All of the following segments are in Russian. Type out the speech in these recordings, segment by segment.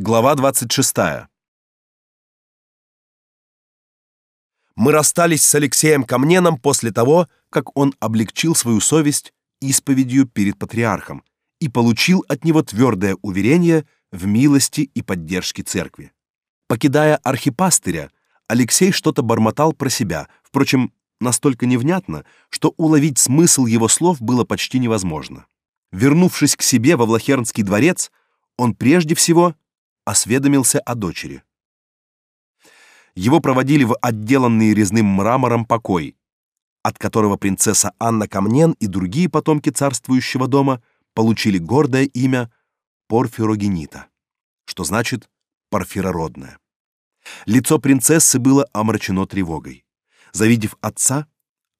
Глава 26. Мы расстались с Алексеем Камненом после того, как он облегчил свою совесть исповедью перед патриархом и получил от него твердое уверение в милости и поддержке церкви. Покидая архипастыря, Алексей что-то бормотал про себя, впрочем, настолько невнятно, что уловить смысл его слов было почти невозможно. Вернувшись к себе во Влахернский дворец, он прежде всего осведомился о дочери. Его проводили в отделанный резным мрамором покой, от которого принцесса Анна Камнен и другие потомки царствующего дома получили гордое имя Порфирогенита, что значит парфирородная. Лицо принцессы было омрачено тревогой. Завидев отца,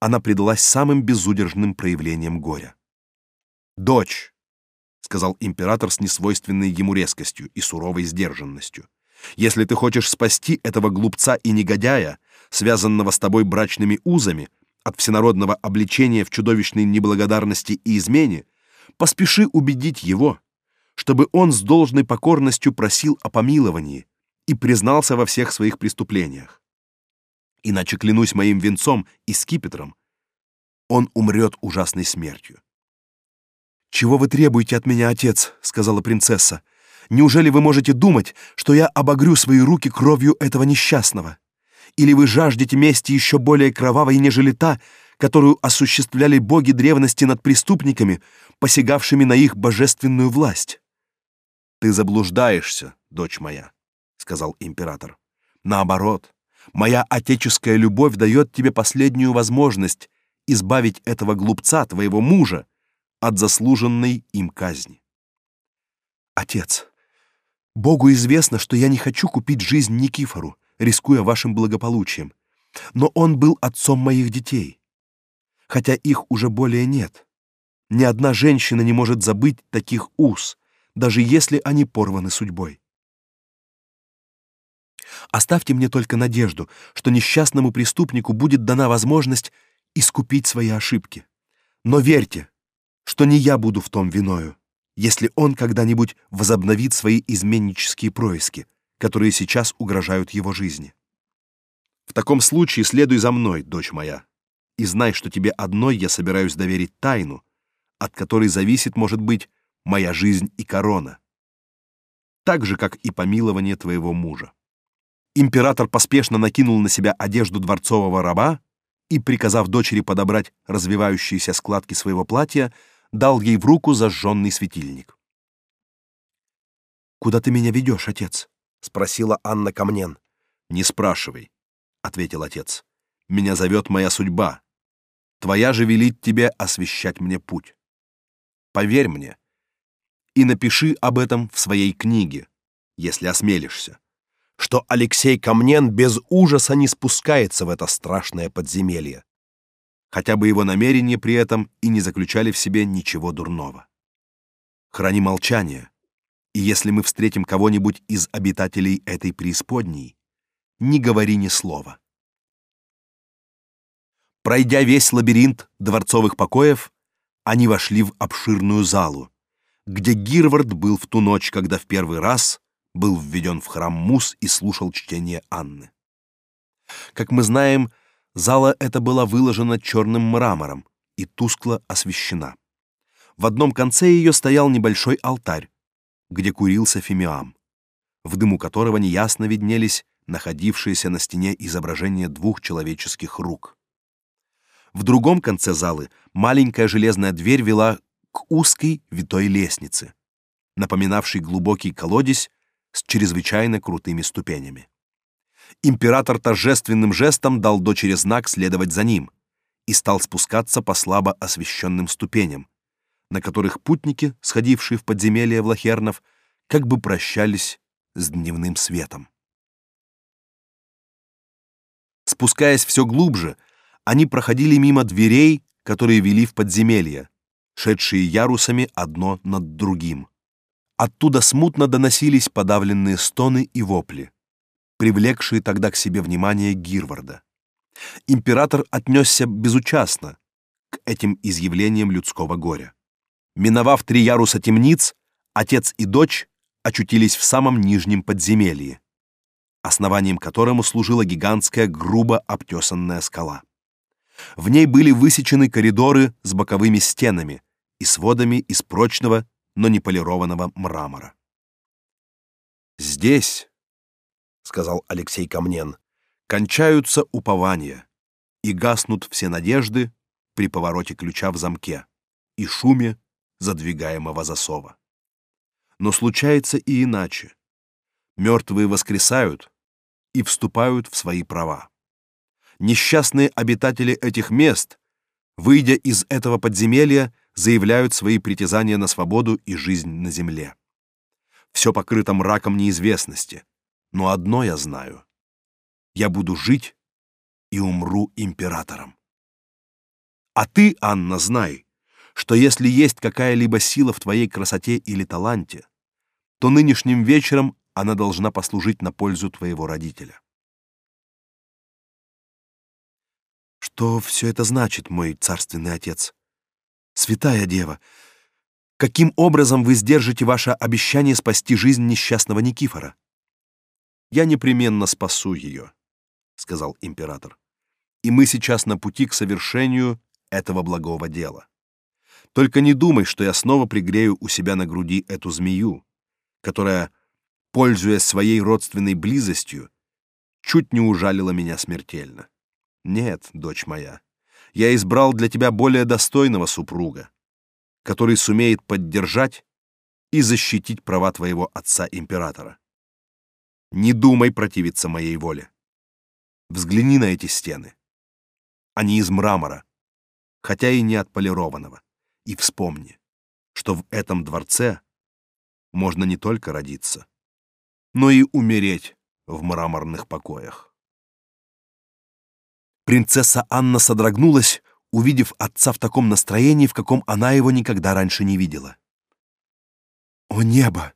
она предалась самым безудержным проявлениям горя. «Дочь!» Сказал император с несвойственной ему резкостью и суровой сдержанностью. Если ты хочешь спасти этого глупца и негодяя, связанного с тобой брачными узами, от всенародного обличения в чудовищной неблагодарности и измене, поспеши убедить его, чтобы он с должной покорностью просил о помиловании и признался во всех своих преступлениях. Иначе клянусь моим венцом и скипетром, он умрет ужасной смертью. «Чего вы требуете от меня, отец?» — сказала принцесса. «Неужели вы можете думать, что я обогрю свои руки кровью этого несчастного? Или вы жаждете мести еще более кровавой, нежели та, которую осуществляли боги древности над преступниками, посягавшими на их божественную власть?» «Ты заблуждаешься, дочь моя», — сказал император. «Наоборот, моя отеческая любовь дает тебе последнюю возможность избавить этого глупца, твоего мужа, от заслуженной им казни. Отец, Богу известно, что я не хочу купить жизнь Никифору, рискуя вашим благополучием, но он был отцом моих детей. Хотя их уже более нет. Ни одна женщина не может забыть таких уз, даже если они порваны судьбой. Оставьте мне только надежду, что несчастному преступнику будет дана возможность искупить свои ошибки. Но верьте, что не я буду в том виною, если он когда-нибудь возобновит свои изменнические происки, которые сейчас угрожают его жизни. В таком случае следуй за мной, дочь моя, и знай, что тебе одной я собираюсь доверить тайну, от которой зависит, может быть, моя жизнь и корона, так же, как и помилование твоего мужа. Император поспешно накинул на себя одежду дворцового раба и, приказав дочери подобрать развивающиеся складки своего платья, дал ей в руку зажженный светильник. «Куда ты меня ведешь, отец?» — спросила Анна Камнен. «Не спрашивай», — ответил отец. «Меня зовет моя судьба. Твоя же велит тебе освещать мне путь. Поверь мне и напиши об этом в своей книге, если осмелишься, что Алексей Камнен без ужаса не спускается в это страшное подземелье, хотя бы его намерения при этом и не заключали в себе ничего дурного. Храни молчание, и если мы встретим кого-нибудь из обитателей этой преисподней, не говори ни слова. Пройдя весь лабиринт дворцовых покоев, они вошли в обширную залу, где Гирвард был в ту ночь, когда в первый раз был введен в храм Мус и слушал чтение Анны. Как мы знаем, Зала эта была выложена черным мрамором и тускло освещена. В одном конце ее стоял небольшой алтарь, где курился фимиам, в дыму которого неясно виднелись находившиеся на стене изображения двух человеческих рук. В другом конце залы маленькая железная дверь вела к узкой витой лестнице, напоминавшей глубокий колодец с чрезвычайно крутыми ступенями император торжественным жестом дал дочери знак следовать за ним и стал спускаться по слабо освещенным ступеням, на которых путники, сходившие в подземелье Влахернов, как бы прощались с дневным светом. Спускаясь все глубже, они проходили мимо дверей, которые вели в подземелье, шедшие ярусами одно над другим. Оттуда смутно доносились подавленные стоны и вопли привлекшие тогда к себе внимание Гирварда. Император отнесся безучастно к этим изъявлениям людского горя. Миновав три яруса темниц, отец и дочь очутились в самом нижнем подземелье, основанием которому служила гигантская грубо обтесанная скала. В ней были высечены коридоры с боковыми стенами и сводами из прочного, но не полированного мрамора. Здесь, сказал Алексей Камнен, кончаются упования и гаснут все надежды при повороте ключа в замке и шуме задвигаемого засова. Но случается и иначе. Мертвые воскресают и вступают в свои права. Несчастные обитатели этих мест, выйдя из этого подземелья, заявляют свои притязания на свободу и жизнь на земле. Все покрыто мраком неизвестности, но одно я знаю: я буду жить и умру императором. А ты, Анна, знай, что если есть какая-либо сила в твоей красоте или таланте, то нынешним вечером она должна послужить на пользу твоего родителя. Что все это значит, мой царственный отец? Святая дева, каким образом вы сдержите ваше обещание спасти жизнь несчастного Никифора? Я непременно спасу ее, сказал император. И мы сейчас на пути к совершению этого благого дела. Только не думай, что я снова пригрею у себя на груди эту змею, которая, пользуясь своей родственной близостью, чуть не ужалила меня смертельно. Нет, дочь моя, я избрал для тебя более достойного супруга, который сумеет поддержать и защитить права твоего отца-императора. Не думай противиться моей воле. Взгляни на эти стены. Они из мрамора, хотя и не отполированного. И вспомни, что в этом дворце можно не только родиться, но и умереть в мраморных покоях. Принцесса Анна содрогнулась, увидев отца в таком настроении, в каком она его никогда раньше не видела. «О небо!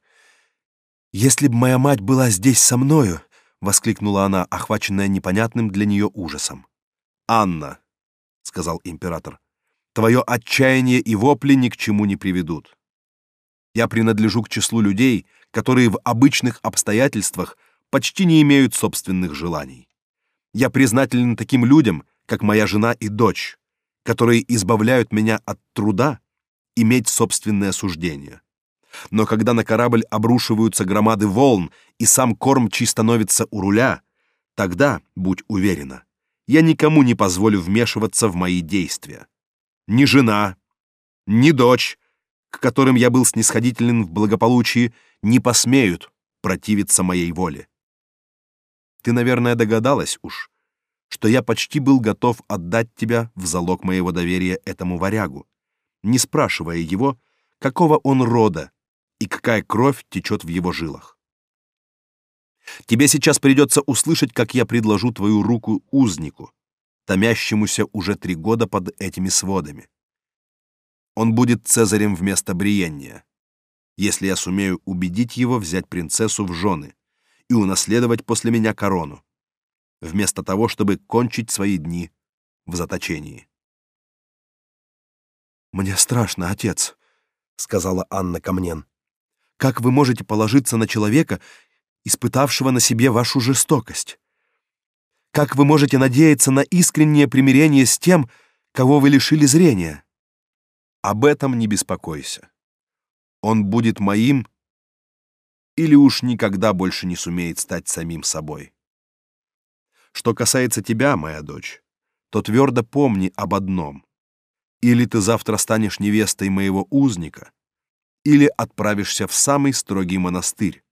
Если б моя мать была здесь со мною!» — воскликнула она, охваченная непонятным для нее ужасом. «Анна!» — сказал император. «Твое отчаяние и вопли ни к чему не приведут. Я принадлежу к числу людей, которые в обычных обстоятельствах почти не имеют собственных желаний. Я признателен таким людям, как моя жена и дочь, которые избавляют меня от труда иметь собственное суждение. Но когда на корабль обрушиваются громады волн и сам кормчий становится у руля, тогда, будь уверена, я никому не позволю вмешиваться в мои действия. Ни жена, ни дочь, к которым я был снисходителен в благополучии, не посмеют противиться моей воле. Ты, наверное, догадалась уж, что я почти был готов отдать тебя в залог моего доверия этому варягу, не спрашивая его, какого он рода и какая кровь течет в его жилах. Тебе сейчас придется услышать, как я предложу твою руку узнику, томящемуся уже три года под этими сводами. Он будет цезарем вместо Бриенния, если я сумею убедить его взять принцессу в жены и унаследовать после меня корону, вместо того, чтобы кончить свои дни в заточении. Мне страшно, отец, сказала Анна Камнен. Как вы можете положиться на человека, испытавшего на себе вашу жестокость? Как вы можете надеяться на искреннее примирение с тем, кого вы лишили зрения? Об этом не беспокойся. Он будет моим или уж никогда больше не сумеет стать самим собой. Что касается тебя, моя дочь, то твердо помни об одном. Или ты завтра станешь невестой моего узника, или отправишься в самый строгий монастырь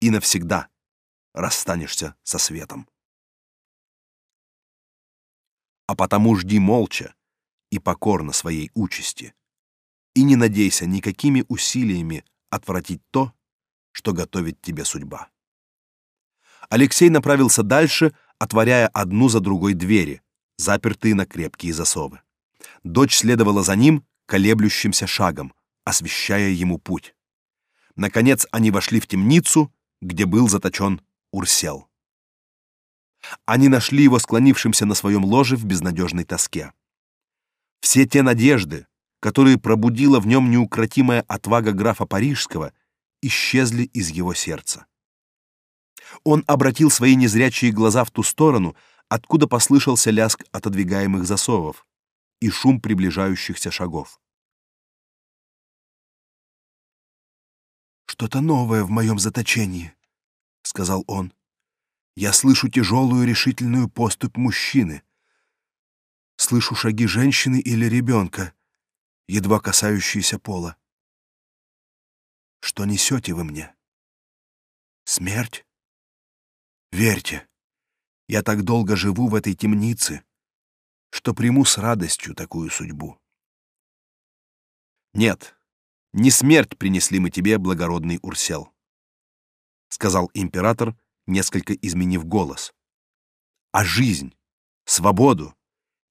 и навсегда расстанешься со светом. А потому жди молча и покорно своей участи, и не надейся никакими усилиями отвратить то, что готовит тебе судьба. Алексей направился дальше, отворяя одну за другой двери, запертые на крепкие засовы. Дочь следовала за ним колеблющимся шагом, освещая ему путь. Наконец они вошли в темницу, где был заточен Урсел. Они нашли его склонившимся на своем ложе в безнадежной тоске. Все те надежды, которые пробудила в нем неукротимая отвага графа Парижского, исчезли из его сердца. Он обратил свои незрячие глаза в ту сторону, откуда послышался лязг отодвигаемых засовов и шум приближающихся шагов. «Что-то новое в моем заточении», — сказал он. «Я слышу тяжелую решительную поступь мужчины. Слышу шаги женщины или ребенка, едва касающиеся пола. Что несете вы мне? Смерть? Верьте, я так долго живу в этой темнице, что приму с радостью такую судьбу. Нет, не смерть принесли мы тебе, благородный Урсел, сказал император, несколько изменив голос, а жизнь, свободу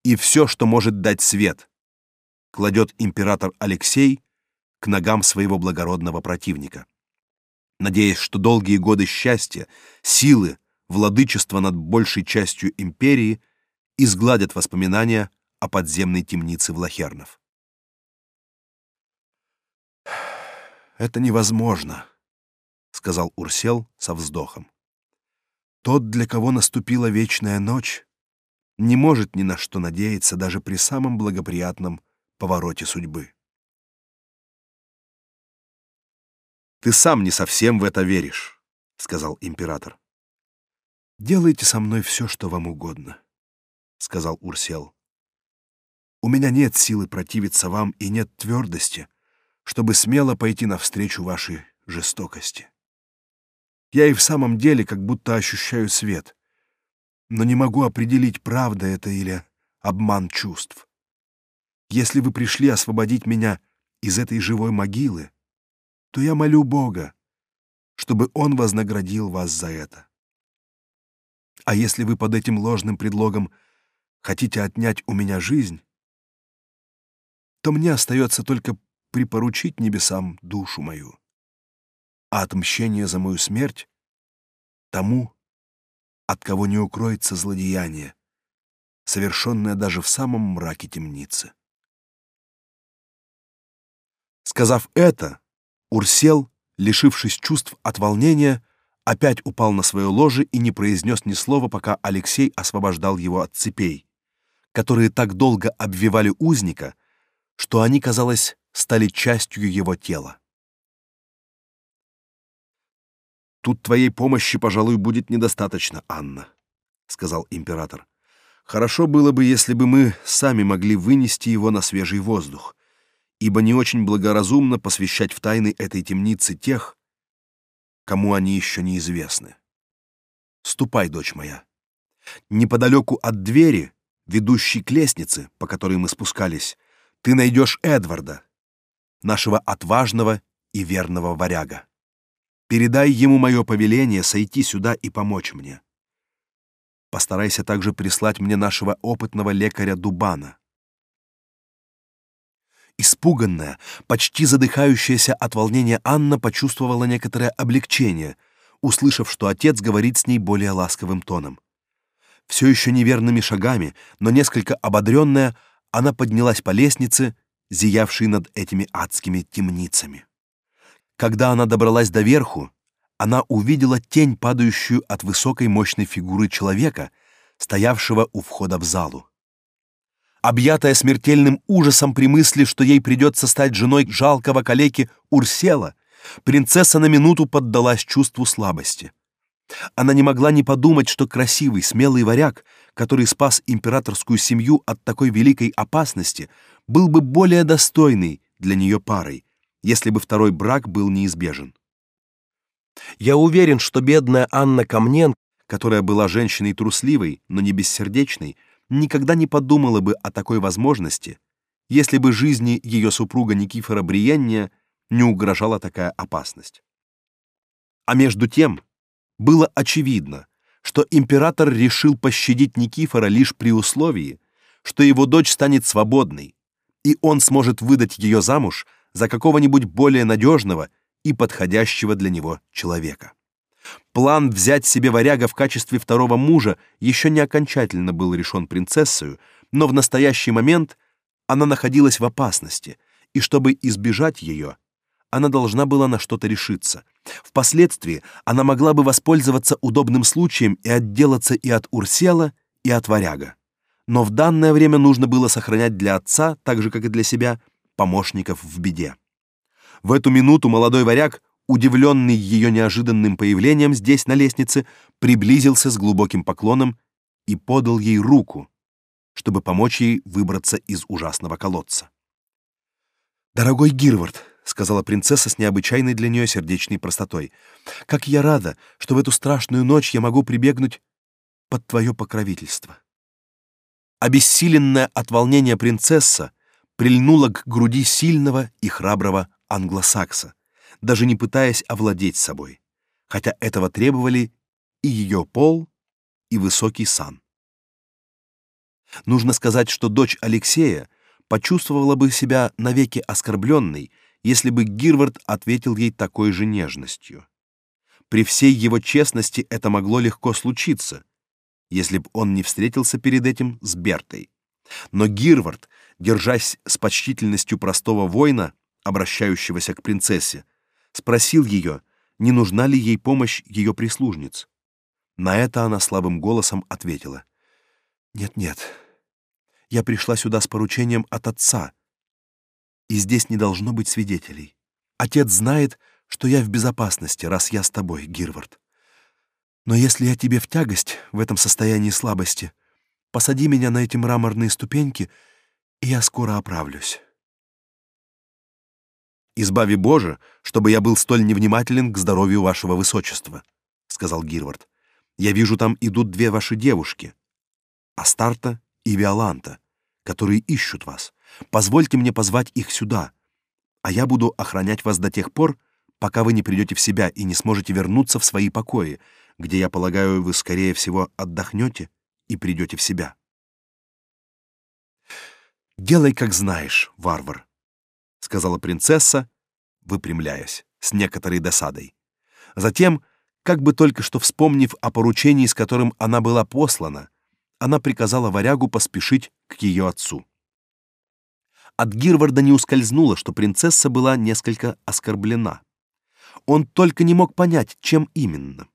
и все, что может дать свет, кладет император Алексей к ногам своего благородного противника, надеясь, что долгие годы счастья, силы, владычества над большей частью империи изгладят воспоминания о подземной темнице Влахернов. «Это невозможно», — сказал Урсел со вздохом. «Тот, для кого наступила вечная ночь, не может ни на что надеяться даже при самом благоприятном повороте судьбы. Ты сам не совсем в это веришь, сказал император. Делайте со мной все, что вам угодно, сказал Урсел. У меня нет силы противиться вам и нет твердости, чтобы смело пойти навстречу вашей жестокости. Я и в самом деле как будто ощущаю свет, но не могу определить, правда это или обман чувств. Если вы пришли освободить меня из этой живой могилы, то я молю Бога, чтобы Он вознаградил вас за это. А если вы под этим ложным предлогом хотите отнять у меня жизнь, то мне остается только припоручить небесам душу мою, а отмщение за мою смерть тому, от кого не укроется злодеяние, совершенное даже в самом мраке темницы. Сказав это, Урсел, лишившись чувств от волнения, опять упал на свое ложе и не произнес ни слова, пока Алексей освобождал его от цепей, которые так долго обвивали узника, что они, казалось, стали частью его тела. Тут твоей помощи, пожалуй, будет недостаточно, Анна, сказал император. Хорошо было бы, если бы мы сами могли вынести его на свежий воздух ибо не очень благоразумно посвящать в тайны этой темницы тех, кому они еще неизвестны. Ступай, дочь моя. Неподалеку от двери, ведущей к лестнице, по которой мы спускались, ты найдешь Эдварда, нашего отважного и верного варяга. Передай ему мое повеление сойти сюда и помочь мне. Постарайся также прислать мне нашего опытного лекаря Дубана. Испуганная, почти задыхающаяся от волнения Анна почувствовала некоторое облегчение, услышав, что отец говорит с ней более ласковым тоном. Все еще неверными шагами, но несколько ободренная, она поднялась по лестнице, зиявшей над этими адскими темницами. Когда она добралась до верху, она увидела тень, падающую от высокой мощной фигуры человека, стоявшего у входа в залу. Объятая смертельным ужасом при мысли, что ей придется стать женой жалкого калеки Урсела, принцесса на минуту поддалась чувству слабости. Она не могла не подумать, что красивый, смелый варяг, который спас императорскую семью от такой великой опасности, был бы более достойный для нее парой, если бы второй брак был неизбежен. Я уверен, что бедная Анна Камнен, которая была женщиной трусливой, но не бессердечной, никогда не подумала бы о такой возможности, если бы жизни ее супруга Никифора Бриенния не угрожала такая опасность. А между тем было очевидно, что император решил пощадить Никифора лишь при условии, что его дочь станет свободной, и он сможет выдать ее замуж за какого-нибудь более надежного и подходящего для него человека. План взять себе варяга в качестве второго мужа еще не окончательно был решен принцессою, но в настоящий момент она находилась в опасности, и чтобы избежать ее, она должна была на что-то решиться. Впоследствии она могла бы воспользоваться удобным случаем и отделаться и от Урсела, и от Варяга. Но в данное время нужно было сохранять для отца, так же как и для себя, помощников в беде. В эту минуту молодой варяг, удивленный ее неожиданным появлением здесь на лестнице, приблизился с глубоким поклоном и подал ей руку, чтобы помочь ей выбраться из ужасного колодца. «Дорогой Гирвард», — сказала принцесса с необычайной для нее сердечной простотой, — «как я рада, что в эту страшную ночь я могу прибегнуть под твое покровительство». Обессиленная от волнения принцесса прильнула к груди сильного и храброго англосакса, даже не пытаясь овладеть собой, хотя этого требовали и ее пол, и высокий сан. Нужно сказать, что дочь Алексея почувствовала бы себя навеки оскорбленной, если бы Гирвард ответил ей такой же нежностью. При всей его честности это могло легко случиться, если бы он не встретился перед этим с Бертой. Но Гирвард, держась с почтительностью простого воина, обращающегося к принцессе, спросил ее, не нужна ли ей помощь ее прислужниц. На это она слабым голосом ответила: "Нет-нет. Я пришла сюда с поручением от отца, и здесь не должно быть свидетелей. Отец знает, что я в безопасности, раз я с тобой, Гирвард. Но если я тебе в тягость в этом состоянии слабости, посади меня на эти мраморные ступеньки, и я скоро оправлюсь. Избави Боже, чтобы я был столь невнимателен к здоровью вашего высочества, сказал Гирвард. Я вижу, там идут две ваши девушки, Астарта и Виоланта, которые ищут вас. Позвольте мне позвать их сюда, а я буду охранять вас до тех пор, пока вы не придете в себя и не сможете вернуться в свои покои, где, я полагаю, вы скорее всего отдохнете и придете в себя. Делай, как знаешь, варвар, сказала принцесса, выпрямляясь с некоторой досадой. Затем, как бы только что вспомнив о поручении, с которым она была послана, она приказала варягу поспешить к ее отцу. От Гирварда не ускользнуло, что принцесса была несколько оскорблена. Он только не мог понять, чем именно.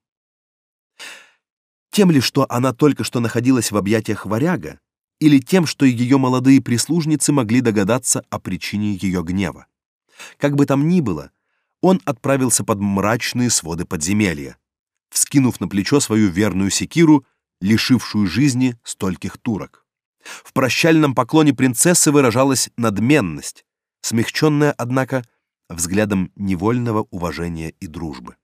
Тем ли, что она только что находилась в объятиях варяга, или тем, что ее молодые прислужницы могли догадаться о причине ее гнева. Как бы там ни было, он отправился под мрачные своды подземелья, вскинув на плечо свою верную секиру, лишившую жизни стольких турок. В прощальном поклоне принцессы выражалась надменность, смягченная, однако, взглядом невольного уважения и дружбы.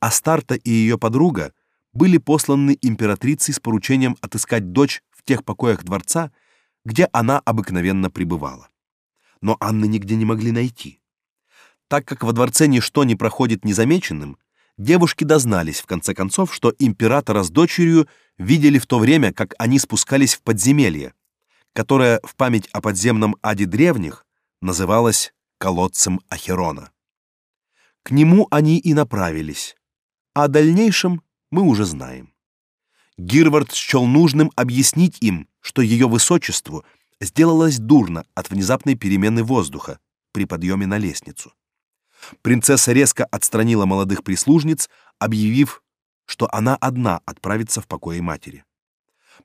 Астарта и ее подруга были посланы императрицей с поручением отыскать дочь в тех покоях дворца, где она обыкновенно пребывала. Но Анны нигде не могли найти. Так как во дворце ничто не проходит незамеченным, девушки дознались в конце концов, что императора с дочерью видели в то время, как они спускались в подземелье, которое в память о подземном аде древних называлось колодцем Ахерона. К нему они и направились, а о дальнейшем мы уже знаем. Гирвард счел нужным объяснить им, что ее высочеству сделалось дурно от внезапной перемены воздуха при подъеме на лестницу. Принцесса резко отстранила молодых прислужниц, объявив, что она одна отправится в покои матери.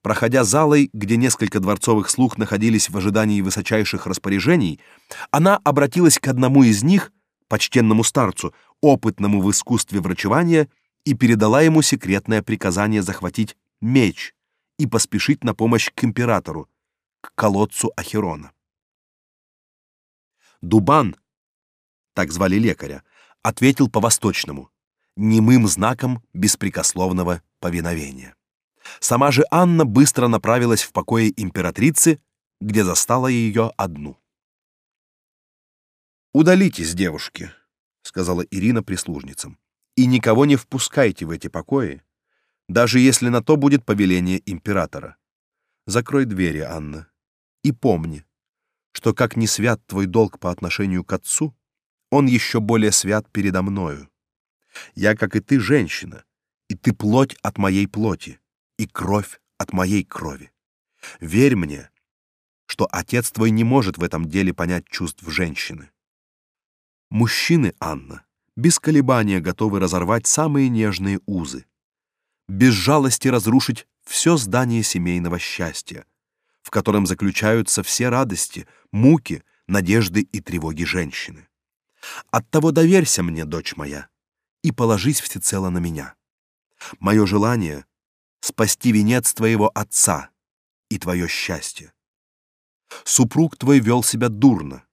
Проходя залой, где несколько дворцовых слуг находились в ожидании высочайших распоряжений, она обратилась к одному из них, почтенному старцу, опытному в искусстве врачевания, и передала ему секретное приказание захватить меч и поспешить на помощь к императору, к колодцу Ахерона. Дубан, так звали лекаря, ответил по-восточному, немым знаком беспрекословного повиновения. Сама же Анна быстро направилась в покои императрицы, где застала ее одну. «Удалитесь, девушки», — сказала Ирина прислужницам и никого не впускайте в эти покои, даже если на то будет повеление императора. Закрой двери, Анна, и помни, что как не свят твой долг по отношению к отцу, он еще более свят передо мною. Я, как и ты, женщина, и ты плоть от моей плоти, и кровь от моей крови. Верь мне, что отец твой не может в этом деле понять чувств женщины. Мужчины, Анна, без колебания готовы разорвать самые нежные узы, без жалости разрушить все здание семейного счастья, в котором заключаются все радости, муки, надежды и тревоги женщины. Оттого доверься мне, дочь моя, и положись всецело на меня. Мое желание — спасти венец твоего отца и твое счастье. Супруг твой вел себя дурно,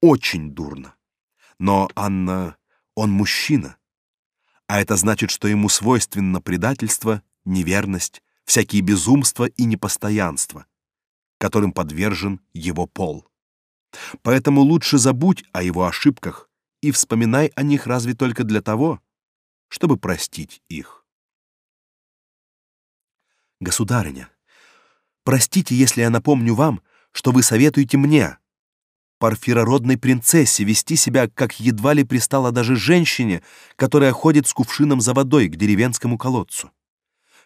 очень дурно. Но, Анна, он мужчина. А это значит, что ему свойственно предательство, неверность, всякие безумства и непостоянства, которым подвержен его пол. Поэтому лучше забудь о его ошибках и вспоминай о них разве только для того, чтобы простить их. Государыня, простите, если я напомню вам, что вы советуете мне, парфирородной принцессе, вести себя, как едва ли пристало даже женщине, которая ходит с кувшином за водой к деревенскому колодцу.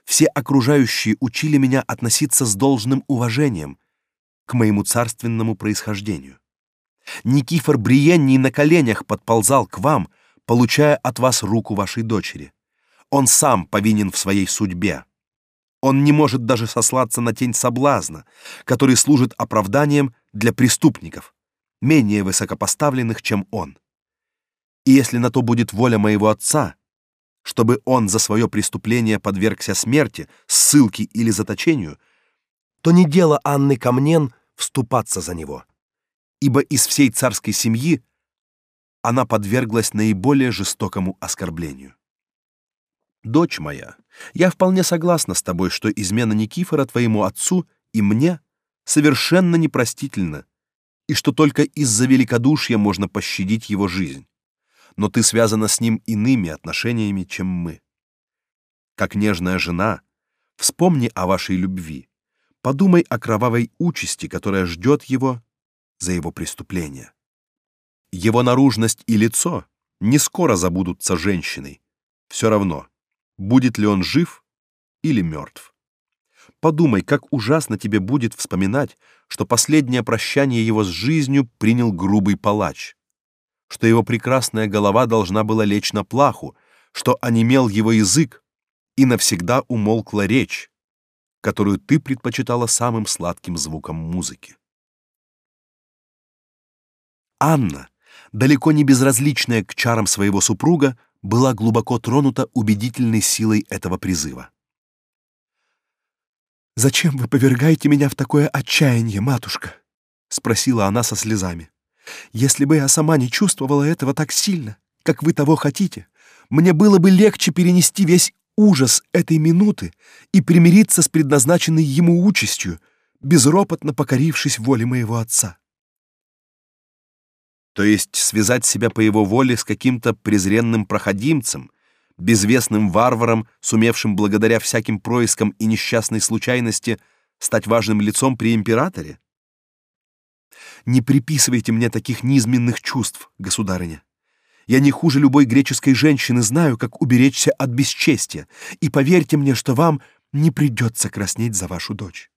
Все окружающие учили меня относиться с должным уважением к моему царственному происхождению. Никифор Бриенний на коленях подползал к вам, получая от вас руку вашей дочери. Он сам повинен в своей судьбе. Он не может даже сослаться на тень соблазна, который служит оправданием для преступников, менее высокопоставленных, чем он. И если на то будет воля моего отца, чтобы он за свое преступление подвергся смерти, ссылке или заточению, то не дело Анны Камнен вступаться за него, ибо из всей царской семьи она подверглась наиболее жестокому оскорблению. Дочь моя, я вполне согласна с тобой, что измена Никифора твоему отцу и мне совершенно непростительна, и что только из-за великодушия можно пощадить его жизнь. Но ты связана с ним иными отношениями, чем мы. Как нежная жена, вспомни о вашей любви. Подумай о кровавой участи, которая ждет его за его преступление. Его наружность и лицо не скоро забудутся женщиной. Все равно, будет ли он жив или мертв. Подумай, как ужасно тебе будет вспоминать, что последнее прощание его с жизнью принял грубый палач, что его прекрасная голова должна была лечь на плаху, что онемел его язык, и навсегда умолкла речь, которую ты предпочитала самым сладким звуком музыки. Анна, далеко не безразличная к чарам своего супруга, была глубоко тронута убедительной силой этого призыва. «Зачем вы повергаете меня в такое отчаяние, матушка?» — спросила она со слезами. «Если бы я сама не чувствовала этого так сильно, как вы того хотите, мне было бы легче перенести весь ужас этой минуты и примириться с предназначенной ему участью, безропотно покорившись воле моего отца то есть связать себя по его воле с каким-то презренным проходимцем, безвестным варваром, сумевшим благодаря всяким проискам и несчастной случайности стать важным лицом при императоре? Не приписывайте мне таких низменных чувств, государыня. Я не хуже любой греческой женщины знаю, как уберечься от бесчестия, и поверьте мне, что вам не придется краснеть за вашу дочь.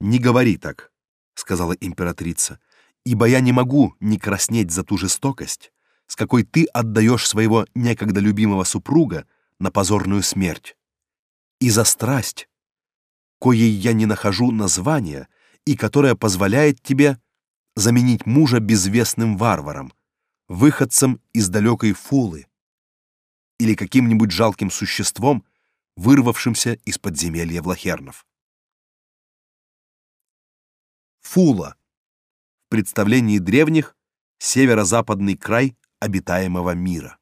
Не говори так, сказала императрица ибо я не могу не краснеть за ту жестокость, с какой ты отдаешь своего некогда любимого супруга на позорную смерть, и за страсть, коей я не нахожу названия и которая позволяет тебе заменить мужа безвестным варваром, выходцем из далекой Фулы или каким-нибудь жалким существом, вырвавшимся из подземелья Влахернов. Фула представлении древних северо-западный край обитаемого мира.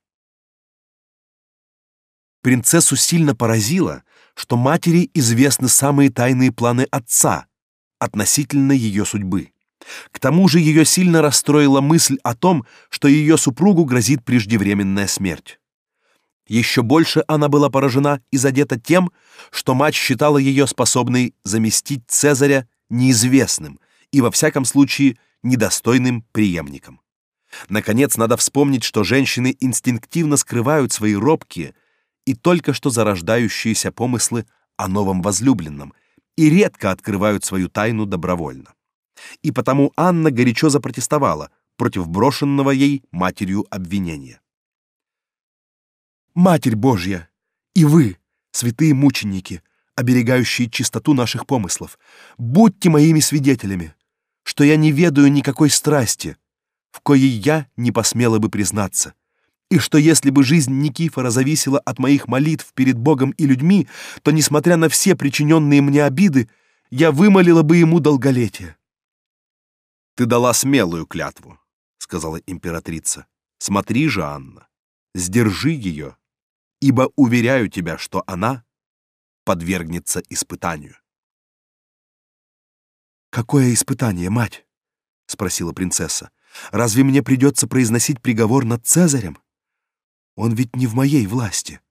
Принцессу сильно поразило, что матери известны самые тайные планы отца относительно ее судьбы. К тому же ее сильно расстроила мысль о том, что ее супругу грозит преждевременная смерть. Еще больше она была поражена и задета тем, что мать считала ее способной заместить Цезаря неизвестным и во всяком случае недостойным преемником. Наконец, надо вспомнить, что женщины инстинктивно скрывают свои робкие и только что зарождающиеся помыслы о новом возлюбленном и редко открывают свою тайну добровольно. И потому Анна горячо запротестовала против брошенного ей матерью обвинения. Матерь Божья, и вы, святые мученики, оберегающие чистоту наших помыслов, будьте моими свидетелями, что я не ведаю никакой страсти, в коей я не посмела бы признаться, и что если бы жизнь Никифора зависела от моих молитв перед Богом и людьми, то, несмотря на все причиненные мне обиды, я вымолила бы ему долголетие. «Ты дала смелую клятву», — сказала императрица. «Смотри же, Анна, сдержи ее, ибо уверяю тебя, что она подвергнется испытанию». «Какое испытание, мать?» — спросила принцесса. «Разве мне придется произносить приговор над Цезарем? Он ведь не в моей власти».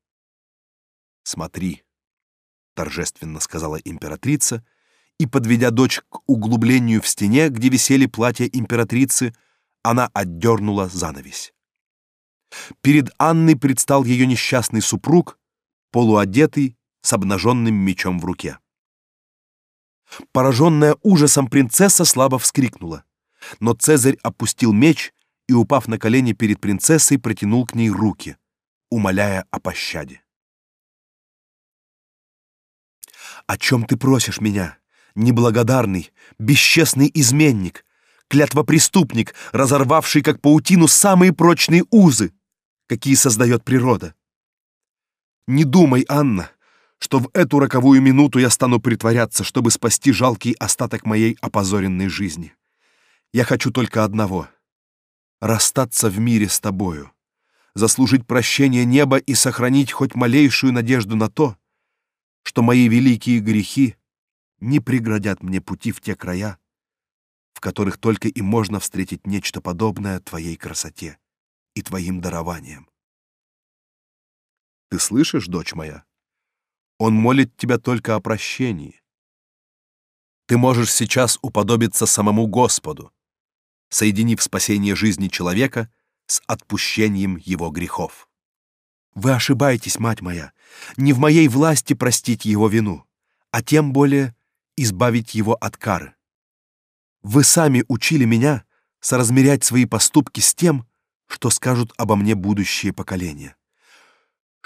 «Смотри», — торжественно сказала императрица, и, подведя дочь к углублению в стене, где висели платья императрицы, она отдернула занавесь. Перед Анной предстал ее несчастный супруг, полуодетый, с обнаженным мечом в руке. Пораженная ужасом принцесса слабо вскрикнула, но Цезарь опустил меч и, упав на колени перед принцессой, протянул к ней руки, умоляя о пощаде. «О чем ты просишь меня, неблагодарный, бесчестный изменник, клятвопреступник, разорвавший как паутину самые прочные узы, какие создает природа? Не думай, Анна, что в эту роковую минуту я стану притворяться, чтобы спасти жалкий остаток моей опозоренной жизни. Я хочу только одного — расстаться в мире с тобою, заслужить прощение неба и сохранить хоть малейшую надежду на то, что мои великие грехи не преградят мне пути в те края, в которых только и можно встретить нечто подобное твоей красоте и твоим дарованиям. Ты слышишь, дочь моя? Он молит тебя только о прощении. Ты можешь сейчас уподобиться самому Господу, соединив спасение жизни человека с отпущением его грехов. Вы ошибаетесь, мать моя. Не в моей власти простить его вину, а тем более избавить его от кары. Вы сами учили меня соразмерять свои поступки с тем, что скажут обо мне будущие поколения.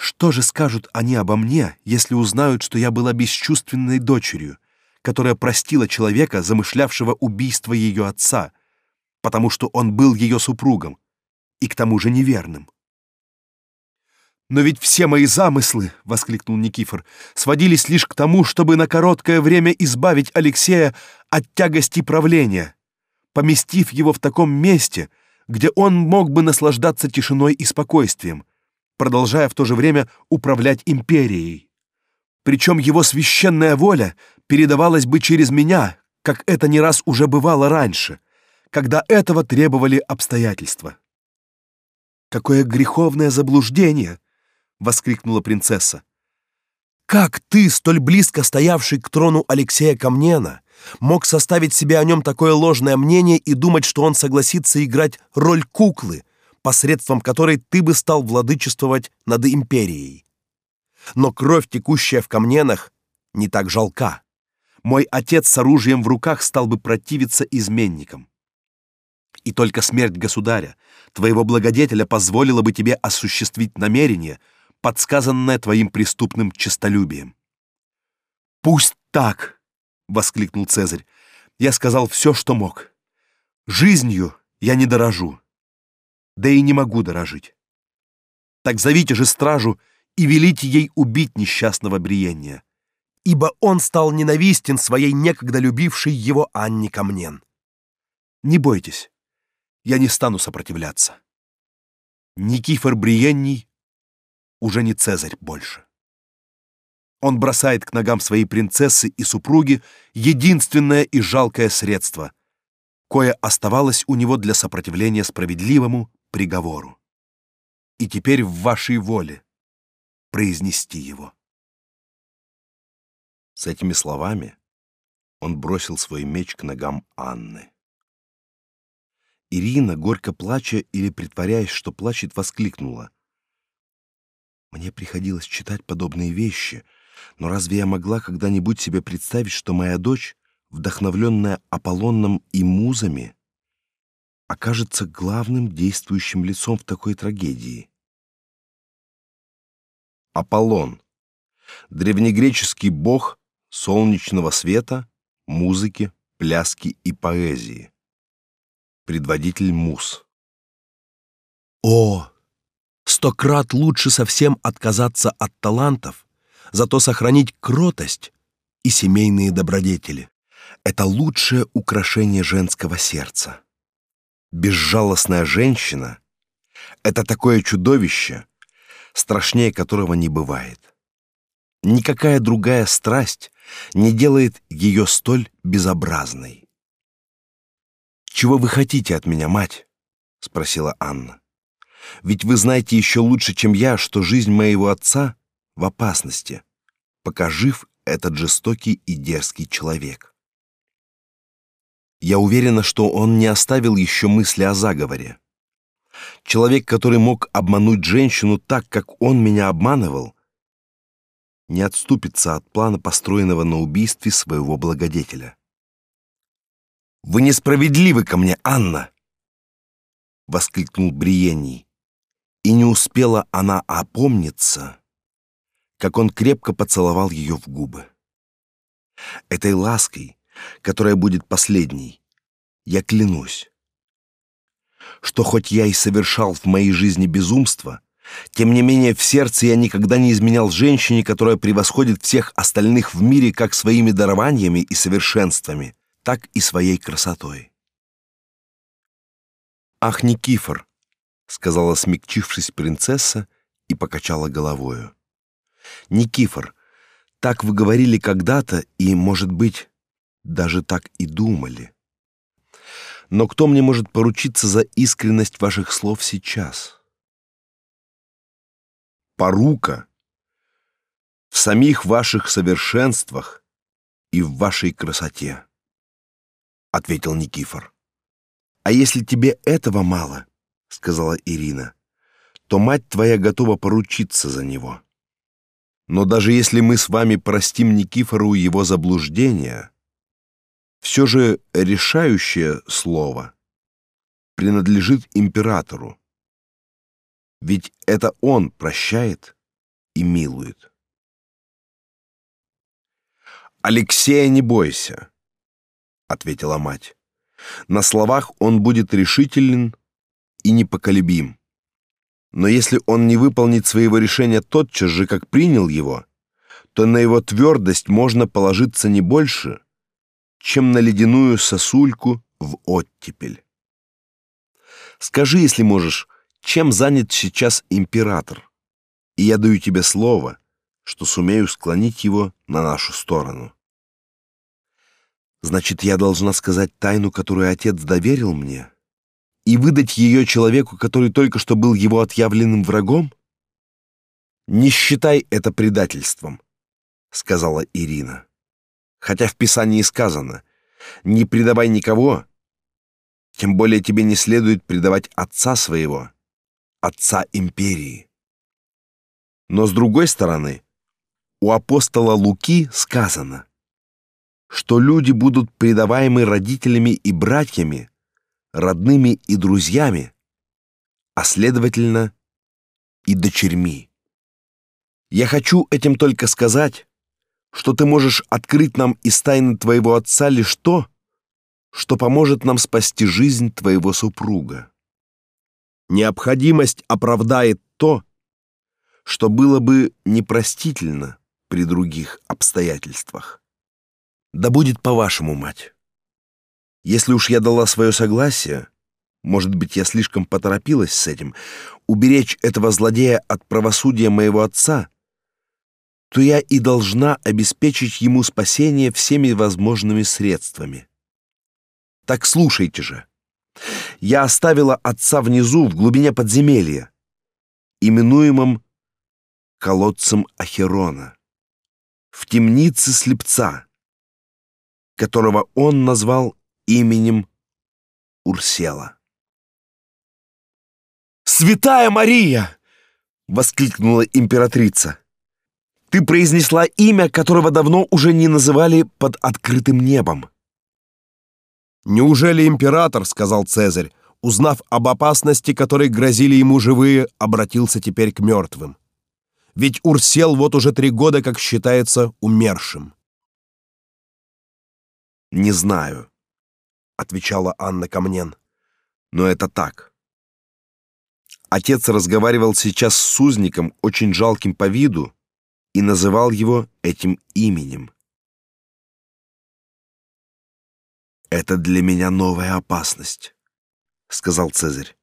Что же скажут они обо мне, если узнают, что я была бесчувственной дочерью, которая простила человека, замышлявшего убийство ее отца, потому что он был ее супругом и к тому же неверным? Но ведь все мои замыслы, воскликнул Никифор, сводились лишь к тому, чтобы на короткое время избавить Алексея от тягости правления, поместив его в таком месте, где он мог бы наслаждаться тишиной и спокойствием, продолжая в то же время управлять империей. Причем его священная воля передавалась бы через меня, как это не раз уже бывало раньше, когда этого требовали обстоятельства. Какое греховное заблуждение, воскликнула принцесса. Как ты, столь близко стоявший к трону Алексея Камнена, мог составить себе о нем такое ложное мнение и думать, что он согласится играть роль куклы, посредством которой ты бы стал владычествовать над империей. Но кровь, текущая в камненах, не так жалка. Мой отец с оружием в руках стал бы противиться изменникам. И только смерть государя, твоего благодетеля, позволила бы тебе осуществить намерение, подсказанное твоим преступным честолюбием. Пусть так, воскликнул Цезарь. Я сказал все, что мог. Жизнью я не дорожу да и не могу дорожить. Так зовите же стражу и велите ей убить несчастного Бриения, ибо он стал ненавистен своей некогда любившей его Анне Камнен. Не бойтесь, я не стану сопротивляться. Никифор Бриенний уже не Цезарь больше. Он бросает к ногам своей принцессы и супруги единственное и жалкое средство, кое оставалось у него для сопротивления справедливому приговору. И теперь в вашей воле произнести его. С этими словами он бросил свой меч к ногам Анны. Ирина, горько плача или притворяясь, что плачет, воскликнула: "Мне приходилось читать подобные вещи, но разве я могла когда-нибудь себе представить, что моя дочь, вдохновленная Аполлоном и музами, окажется главным действующим лицом в такой трагедии? Аполлон, древнегреческий бог солнечного света, музыки, пляски и поэзии. Предводитель мус. О, сто крат лучше совсем отказаться от талантов, зато сохранить кротость и семейные добродетели. Это лучшее украшение женского сердца. Безжалостная женщина — это такое чудовище, страшнее которого не бывает. Никакая другая страсть не делает ее столь безобразной. «Чего вы хотите от меня, мать?» — спросила Анна. «Ведь вы знаете еще лучше, чем я, что жизнь моего отца в опасности, пока жив этот жестокий и дерзкий человек. Я уверена, что он не оставил еще мысли о заговоре. Человек, который мог обмануть женщину так, как он меня обманывал, не отступится от плана, построенного на убийстве своего благодетеля. Вы несправедливы ко мне, Анна, воскликнул Бриенний. И не успела она опомниться, как он крепко поцеловал ее в губы. Этой лаской, которая будет последней, я клянусь, что хоть я и совершал в моей жизни безумство, тем не менее в сердце я никогда не изменял женщине, которая превосходит всех остальных в мире как своими дарованиями и совершенствами, так и своей красотой. Ах, Никифор, сказала смягчившись принцесса и покачала головою. Никифор, так вы говорили когда-то и, может быть, даже так и думали. Но кто мне может поручиться за искренность ваших слов сейчас? Порука в самих ваших совершенствах и в вашей красоте, ответил Никифор. А если тебе этого мало, сказала Ирина, то мать твоя готова поручиться за него. Но даже если мы с вами простим Никифору его заблуждения, все же решающее слово принадлежит императору. Ведь это он прощает и милует. Алексея не бойся, ответила мать. На словах он будет решителен и непоколебим. Но если он не выполнит своего решения тотчас же, как принял его, то на его твердость можно положиться не больше, чем на ледяную сосульку в оттепель. Скажи, если можешь, чем занят сейчас император, и я даю тебе слово, что сумею склонить его на нашу сторону. Значит, я должна сказать тайну, которую отец доверил мне? и выдать ее человеку, который только что был его отъявленным врагом? Не считай это предательством, сказала Ирина. Хотя в Писании сказано: не предавай никого, тем более тебе не следует предавать отца своего, отца империи. Но с другой стороны, у апостола Луки сказано, что люди будут предаваемы родителями и братьями родными и друзьями, а следовательно и дочерьми. Я хочу этим только сказать, что ты можешь открыть нам из тайны твоего отца лишь то, что поможет нам спасти жизнь твоего супруга. Необходимость оправдает то, что было бы непростительно при других обстоятельствах. Да будет по-вашему, мать. Если уж я дала свое согласие, может быть, я слишком поторопилась с этим, уберечь этого злодея от правосудия моего отца, то я и должна обеспечить ему спасение всеми возможными средствами. Так слушайте же. Я оставила отца внизу, в глубине подземелья, именуемом колодцем Ахерона, в темнице слепца, которого он назвал именем Урсела. «Святая Мария!» — воскликнула императрица. «Ты произнесла имя, которого давно уже не называли под открытым небом». «Неужели император, — сказал Цезарь, — узнав об опасности, которой грозили ему живые, обратился теперь к мертвым. Ведь Урсел вот уже три года, как считается, умершим. «Не знаю», — отвечала Анна Камнен, — «но это так». Отец разговаривал сейчас с узником, очень жалким по виду, и называл его этим именем. «Это для меня новая опасность», — сказал Цезарь.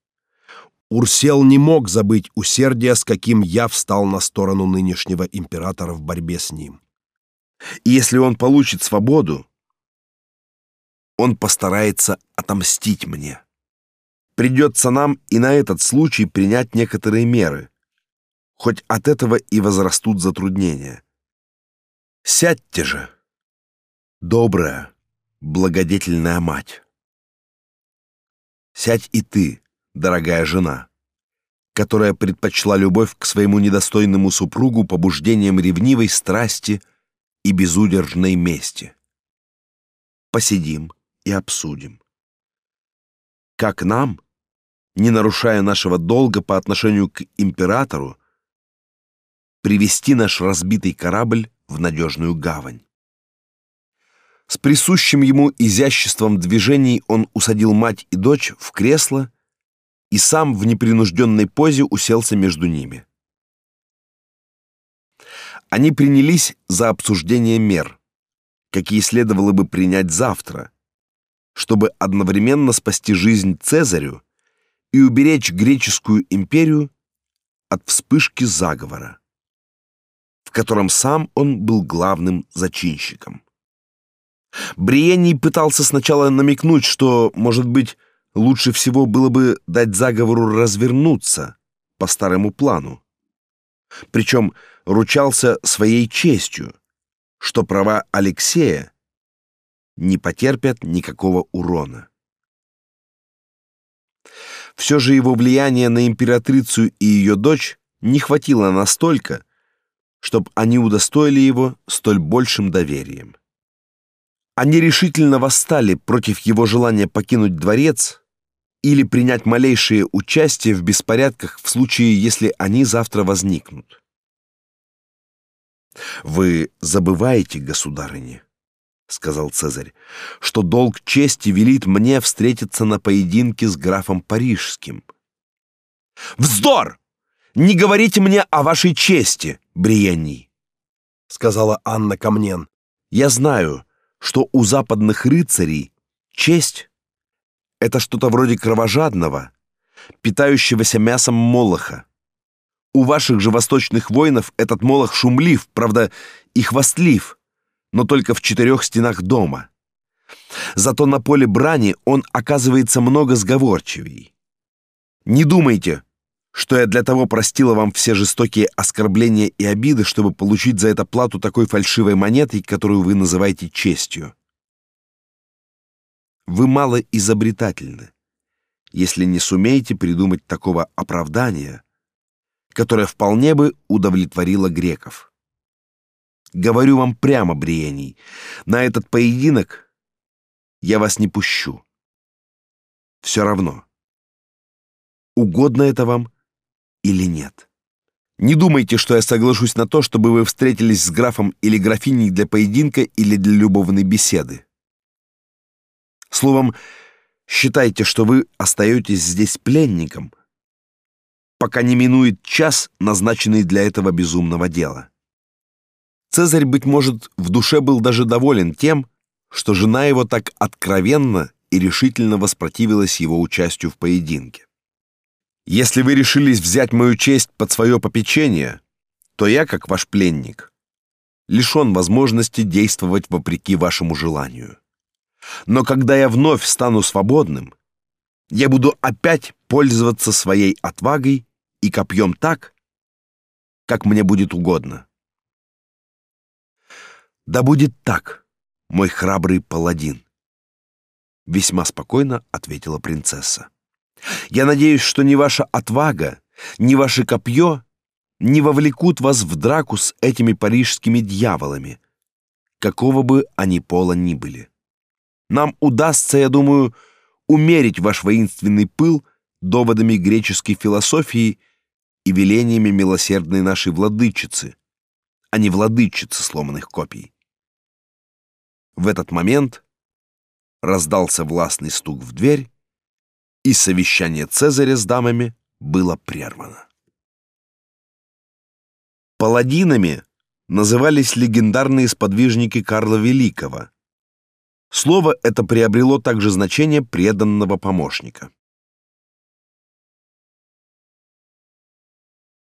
Урсел не мог забыть усердия, с каким я встал на сторону нынешнего императора в борьбе с ним. И если он получит свободу, он постарается отомстить мне. Придется нам и на этот случай принять некоторые меры, хоть от этого и возрастут затруднения. Сядьте же, добрая, благодетельная мать. Сядь и ты, дорогая жена, которая предпочла любовь к своему недостойному супругу побуждением ревнивой страсти и безудержной мести. Посидим и обсудим. Как нам, не нарушая нашего долга по отношению к императору, привести наш разбитый корабль в надежную гавань. С присущим ему изяществом движений он усадил мать и дочь в кресло и сам в непринужденной позе уселся между ними. Они принялись за обсуждение мер, какие следовало бы принять завтра, чтобы одновременно спасти жизнь Цезарю и уберечь греческую империю от вспышки заговора, котором сам он был главным зачинщиком. Бриений пытался сначала намекнуть, что, может быть, лучше всего было бы дать заговору развернуться по старому плану. Причем ручался своей честью, что права Алексея не потерпят никакого урона. Все же его влияние на императрицу и ее дочь не хватило настолько, чтобы они удостоили его столь большим доверием. Они решительно восстали против его желания покинуть дворец или принять малейшее участие в беспорядках в случае, если они завтра возникнут. Вы забываете, государыня, сказал Цезарь, что долг чести велит мне встретиться на поединке с графом Парижским. Вздор! Не говорите мне о вашей чести, Бриенни, сказала Анна Камнен. Я знаю, что у западных рыцарей честь — это что-то вроде кровожадного, питающегося мясом молоха. У ваших же восточных воинов этот молох шумлив, правда, и хвастлив, но только в четырех стенах дома. Зато на поле брани он оказывается много сговорчивей. Не думайте, что я для того простила вам все жестокие оскорбления и обиды, чтобы получить за это плату такой фальшивой монетой, которую вы называете честью. Вы мало изобретательны, если не сумеете придумать такого оправдания, которое вполне бы удовлетворило греков. Говорю вам прямо, Бриений, на этот поединок я вас не пущу. Все равно. Угодно это вам или нет. Не думайте, что я соглашусь на то, чтобы вы встретились с графом или графиней для поединка или для любовной беседы. Словом, считайте, что вы остаетесь здесь пленником, пока не минует час, назначенный для этого безумного дела. Цезарь, быть может, в душе был даже доволен тем, что жена его так откровенно и решительно воспротивилась его участию в поединке. Если вы решились взять мою честь под свое попечение, то я, как ваш пленник, лишен возможности действовать вопреки вашему желанию. Но когда я вновь стану свободным, я буду опять пользоваться своей отвагой и копьем так, как мне будет угодно. Да будет так, мой храбрый паладин, весьма спокойно ответила принцесса. Я надеюсь, что ни ваша отвага, ни ваше копье не вовлекут вас в драку с этими парижскими дьяволами, какого бы они пола ни были. Нам удастся, я думаю, умерить ваш воинственный пыл доводами греческой философии и велениями милосердной нашей владычицы, а не владычицы сломанных копий. В этот момент раздался властный стук в дверь, и совещание Цезаря с дамами было прервано. Паладинами назывались легендарные сподвижники Карла Великого. Слово это приобрело также значение преданного помощника.